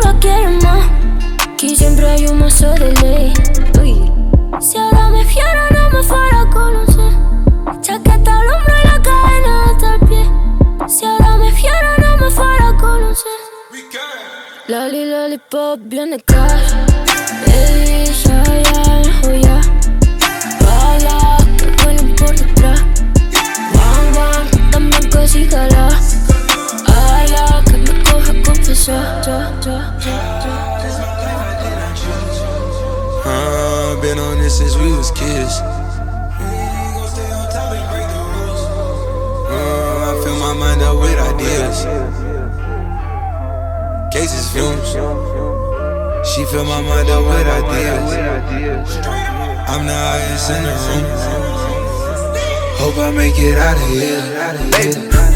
Tú la quieres más. Aquí siempre hay un mazo de ley. Uy. Si ahora me fiera, no me fuera a conocer. Chaqueta al hombro y la cadena hasta el pie. Si ahora me fiera, no me fuera a conocer. Lali, lollipop, viene cash. Since we was kids. Uh, I fill my mind up with ideas. Cases fumes. She fill my mind up with ideas. I'm the highest in the room. Hope I make it out of here.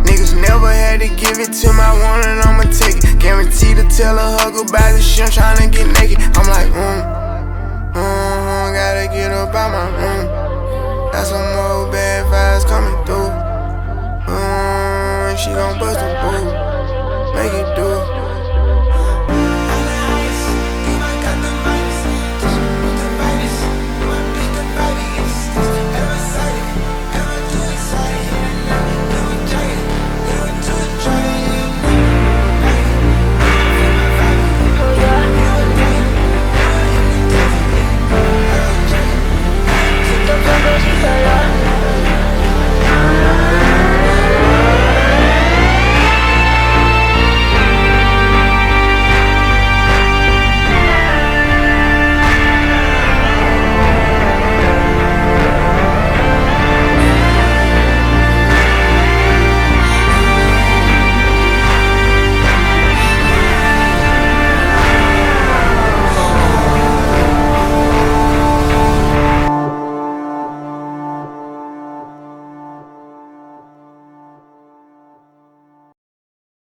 To give it to my one and I'ma take it. Guaranteed to tell a hug about the shit, I'm tryna get naked. I'm like, mm, mm, gotta get up out my room. Got some more bad vibes coming through. Mm, she gon' bust a boo, make it do.